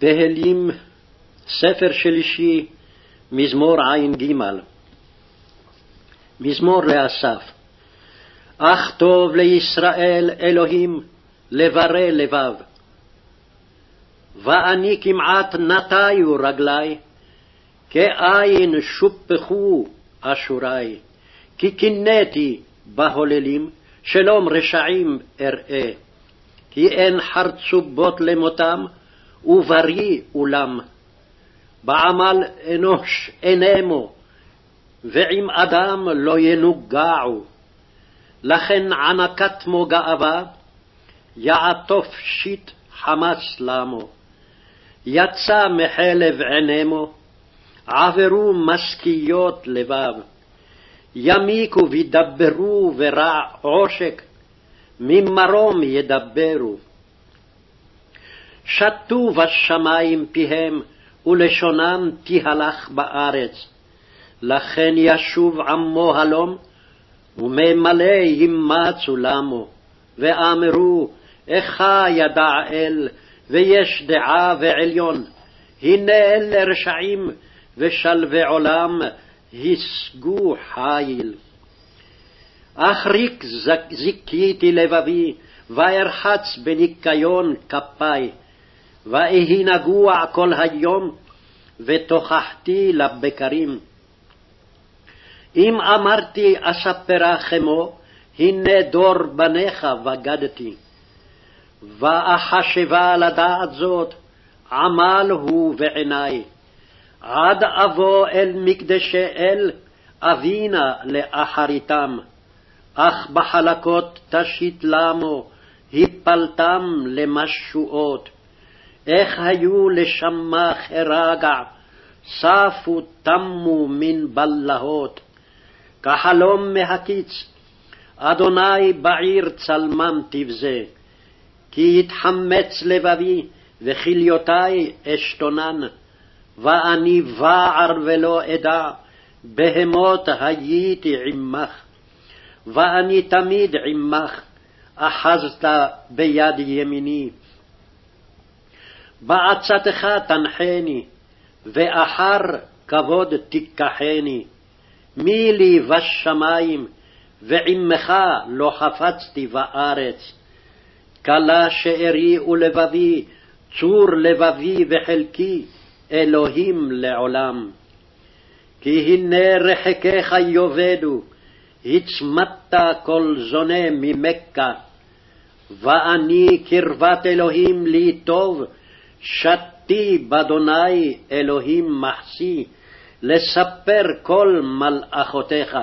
תהילים, ספר שלישי, מזמור ע"ג. מזמור לאסף. אך טוב לישראל אלוהים לברי לבב. ואני כמעט נטיו רגלי, כאין שופכו אשורי, כי קינאתי בהוללים, שלום רשעים אראה. כי אין חרצובות למותם, ובריא אולם. בעמל אנוש אינמו, ועם אדם לא ינוגעו. לכן ענקת מו גאווה, יעטוף שיט חמס למו. יצא מחלב עינימו, עברו משכיות לבב. ימיקו וידברו ורע עושק, ממרום ידברו. שתו בשמים פיהם, ולשונם תהלך בארץ. לכן ישוב עמו הלום, וממלא ימצו למו, ואמרו, איכה ידע אל, ויש דעה ועליון. הנה אלה רשעים, ושלווי עולם, השגו חיל. אך ריק זיכיתי לבבי, וארחץ בניקיון כפי. ואהי נגוע כל היום, ותוכחתי לבקרים. אם אמרתי אספרה כמו, הנה דור בניך בגדתי. ואחשבה לדעת זאת, עמל הוא בעיני. עד אבוא אל מקדשי אל, אבינה לאחריתם. אך בחלקות תשית למו, הפלתם למשועות. איך היו לשמח ארגע, ספו תמו מן בלהות. כחלום מהקיץ, אדוני בעיר צלמם תבזה. כי יתחמץ לבבי, וכליותי אשתונן. ואני בער ולא אדע, בהמות הייתי עמך. ואני תמיד עמך, אחזת ביד ימיני. בעצתך תנחני, ואחר כבוד תיקחני. מי לי בשמים, ועמך לא חפצתי בארץ. כלה שארי ולבבי, צור לבבי וחלקי, אלוהים לעולם. כי הנה רחקיך יאבדו, הצמדת כל זונה ממכה. ואני קרבת אלוהים לי טוב, שתי באדוני אלוהים מחסי, לספר כל מלאכותיך.